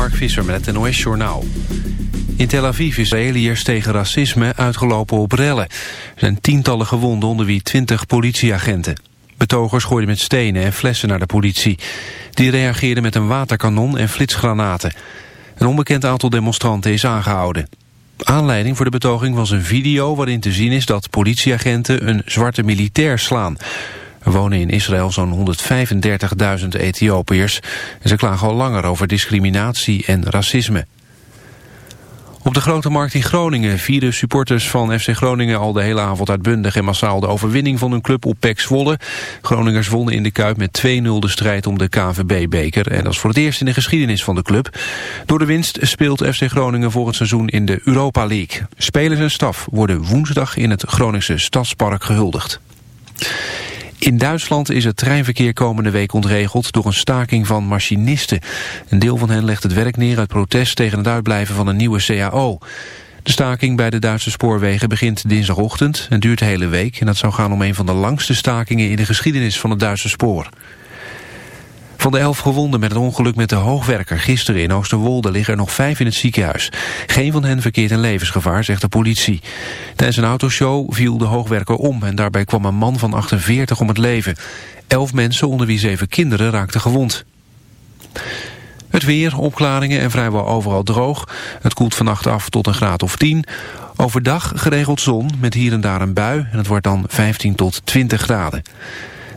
Mark Visser met het NOS-journaal. In Tel Aviv is Israëliërs tegen racisme uitgelopen op rellen. Er zijn tientallen gewonden onder wie twintig politieagenten. Betogers gooiden met stenen en flessen naar de politie. Die reageerden met een waterkanon en flitsgranaten. Een onbekend aantal demonstranten is aangehouden. Aanleiding voor de betoging was een video waarin te zien is dat politieagenten een zwarte militair slaan. Er wonen in Israël zo'n 135.000 Ethiopiërs en ze klagen al langer over discriminatie en racisme. Op de Grote Markt in Groningen vieren supporters van FC Groningen al de hele avond uitbundig en massaal de overwinning van hun club op PEC Zwolle. Groningers wonnen in de Kuip met 2-0 de strijd om de KVB-beker en dat is voor het eerst in de geschiedenis van de club. Door de winst speelt FC Groningen volgend seizoen in de Europa League. Spelers en staf worden woensdag in het Groningse Stadspark gehuldigd. In Duitsland is het treinverkeer komende week ontregeld door een staking van machinisten. Een deel van hen legt het werk neer uit protest tegen het uitblijven van een nieuwe CAO. De staking bij de Duitse spoorwegen begint dinsdagochtend en duurt de hele week. En dat zou gaan om een van de langste stakingen in de geschiedenis van het Duitse spoor. Van de elf gewonden met het ongeluk met de hoogwerker gisteren in Oosterwolde liggen er nog vijf in het ziekenhuis. Geen van hen verkeert in levensgevaar, zegt de politie. Tijdens een autoshow viel de hoogwerker om en daarbij kwam een man van 48 om het leven. Elf mensen, onder wie zeven kinderen, raakten gewond. Het weer, opklaringen en vrijwel overal droog. Het koelt vannacht af tot een graad of 10. Overdag geregeld zon met hier en daar een bui en het wordt dan 15 tot 20 graden.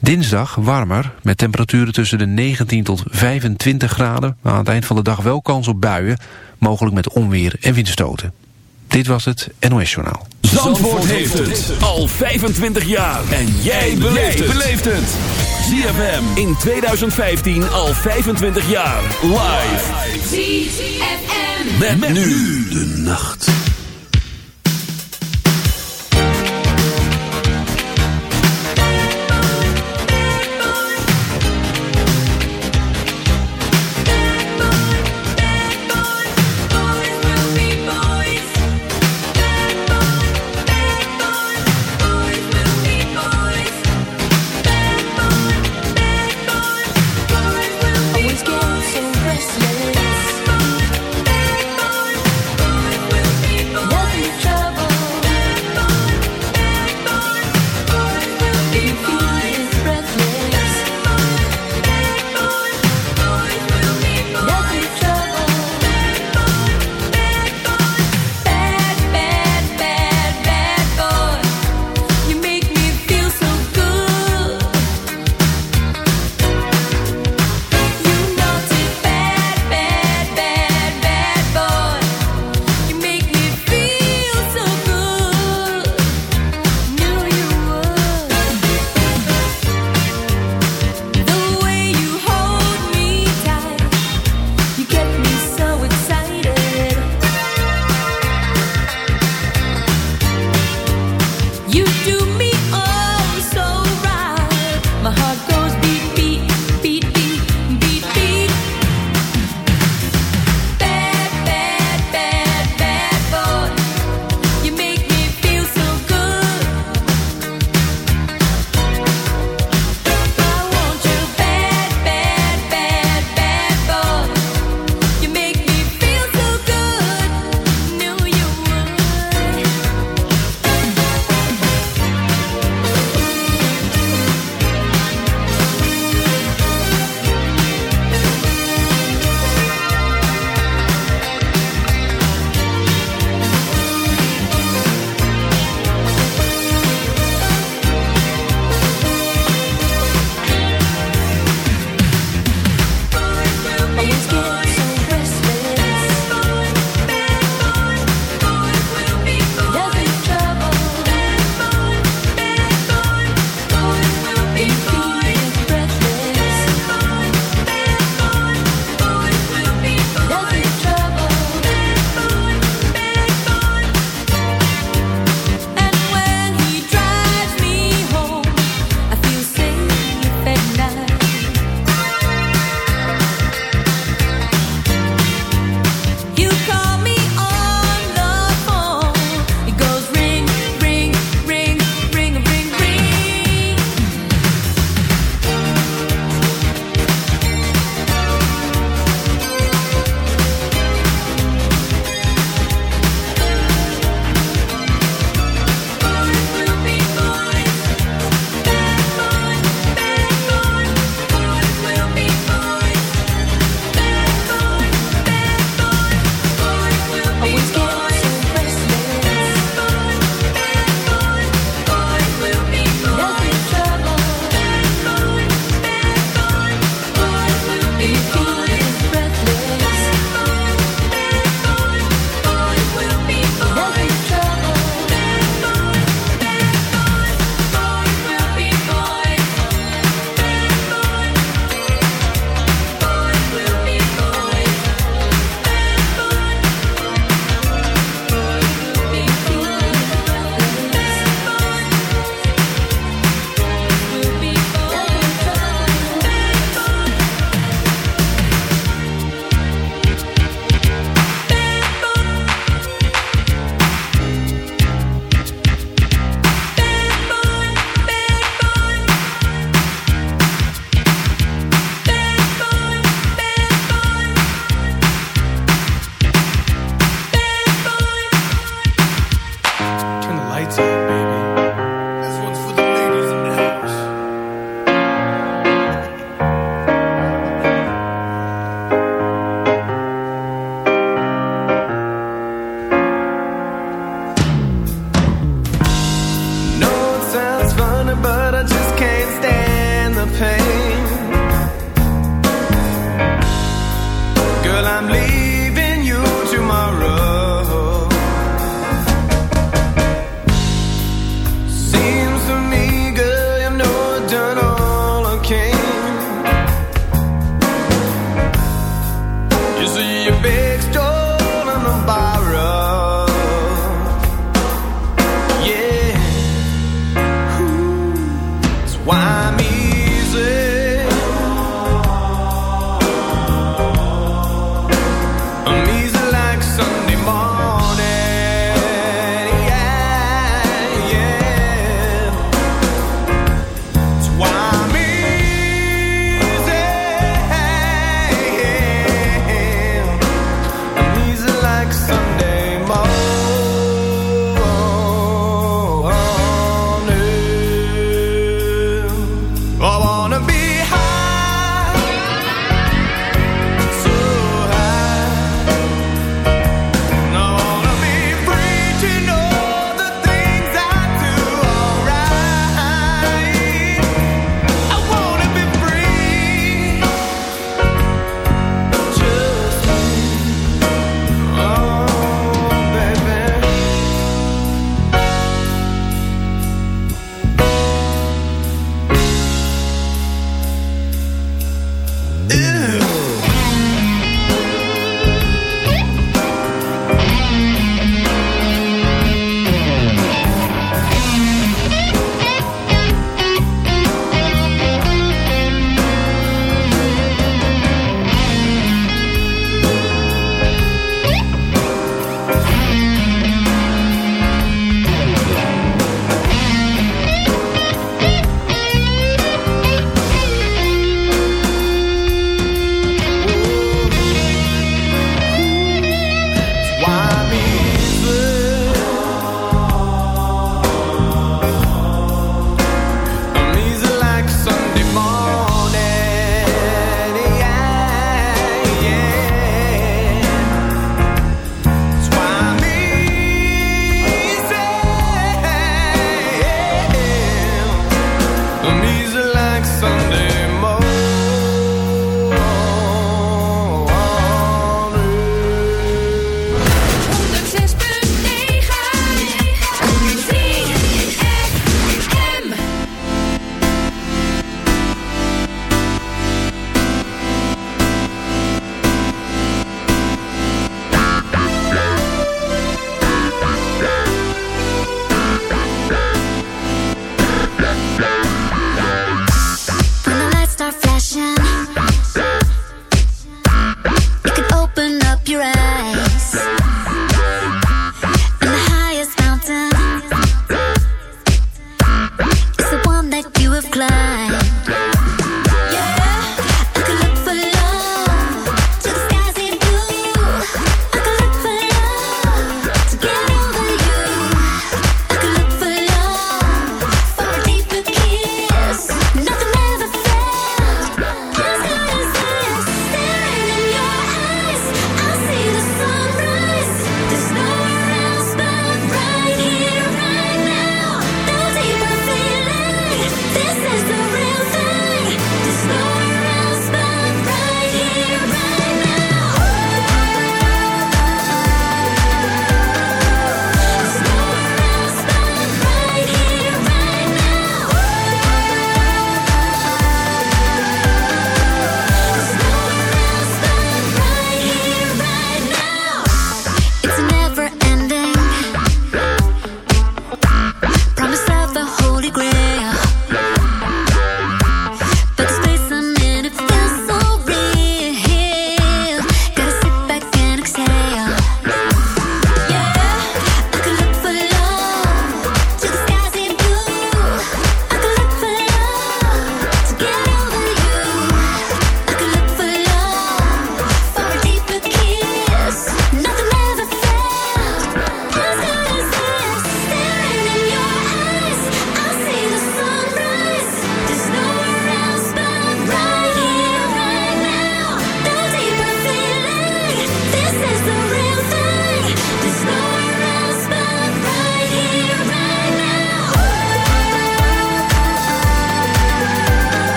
Dinsdag warmer, met temperaturen tussen de 19 tot 25 graden. Maar aan het eind van de dag wel kans op buien, mogelijk met onweer en windstoten. Dit was het NOS Journaal. Zandvoort, heeft het al 25 jaar. En jij beleeft het. ZFM in 2015 al 25 jaar. Live. ZFM. met nu de nacht.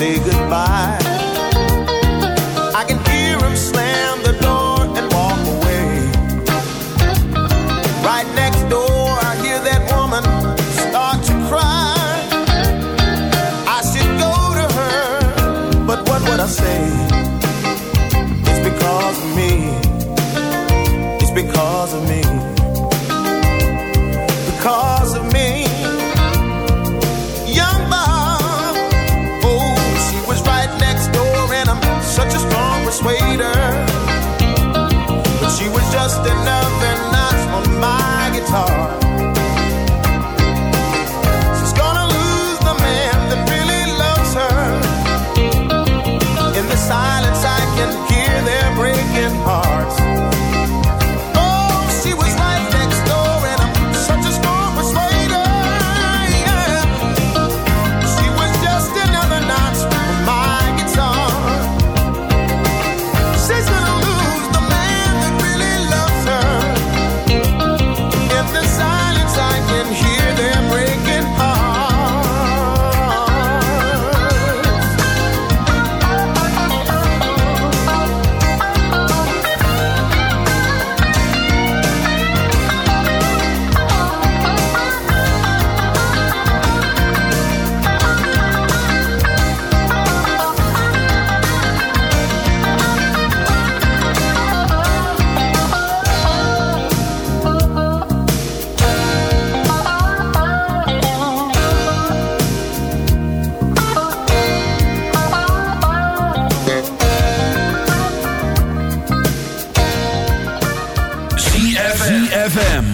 Say goodbye.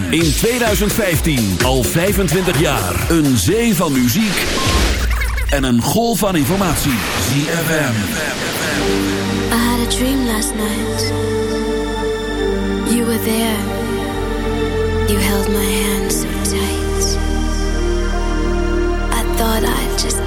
In 2015 al 25 jaar. Een zee van muziek en een golf van informatie. ZFM. I had a dream last night. You were there. You held my hand so tight. I thought I'd just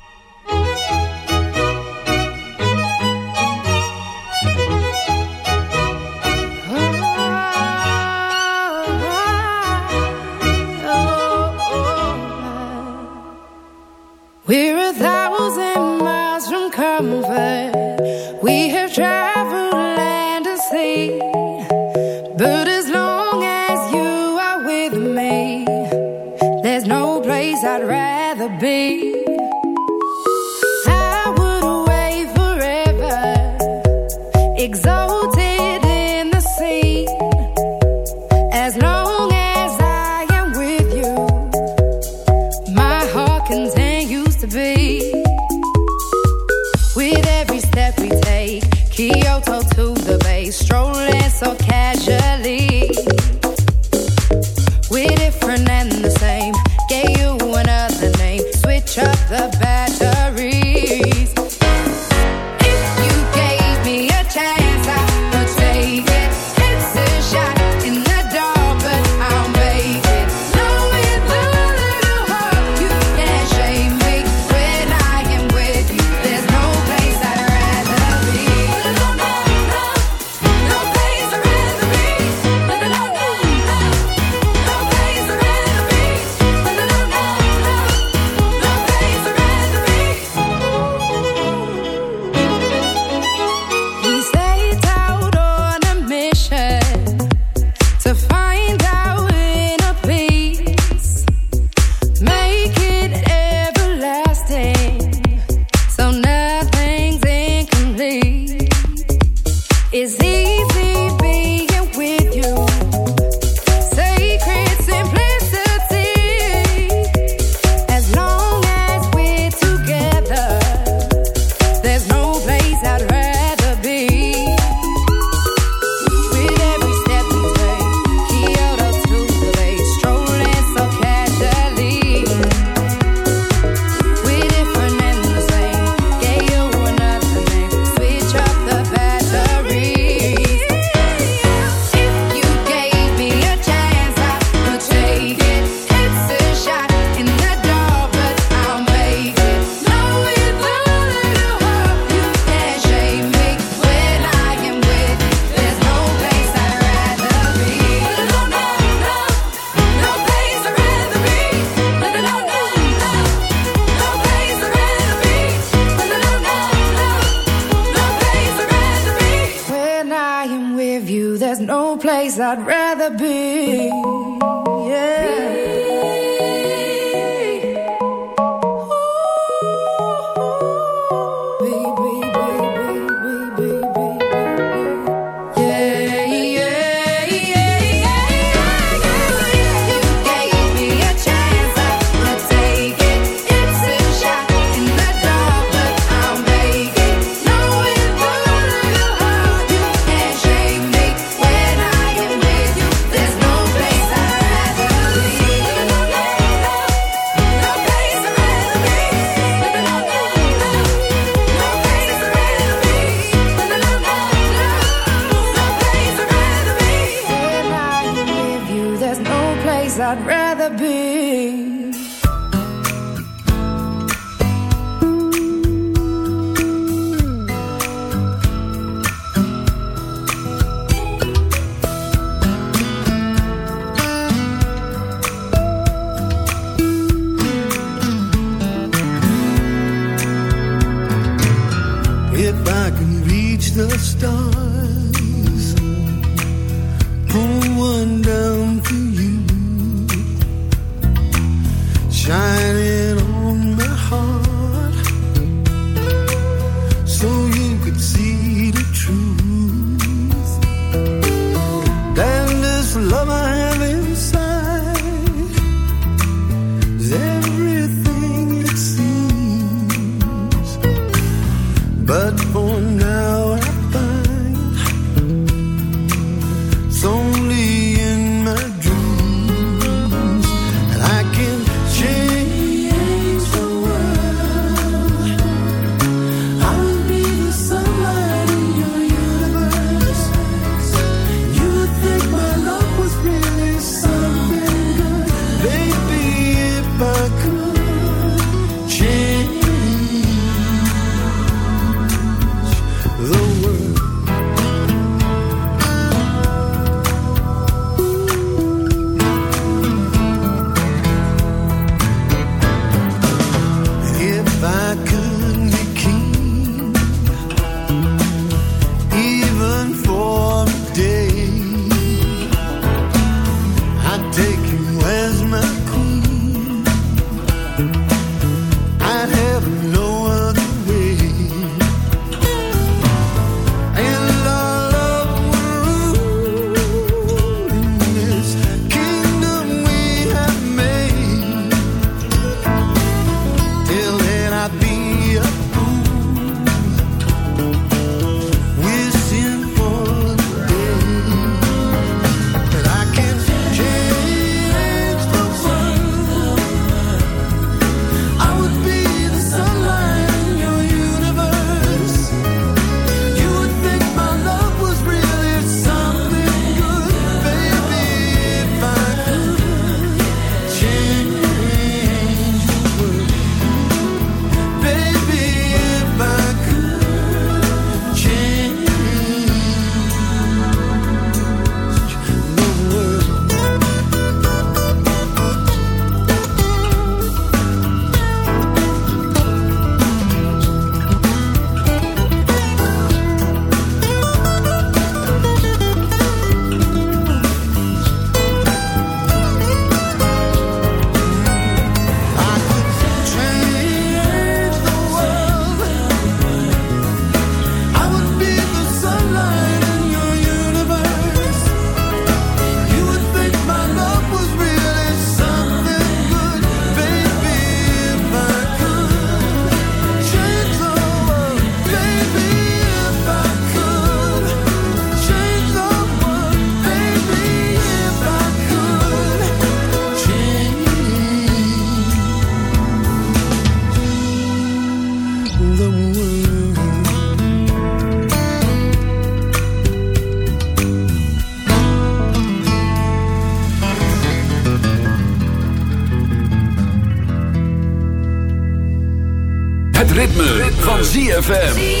ZFM.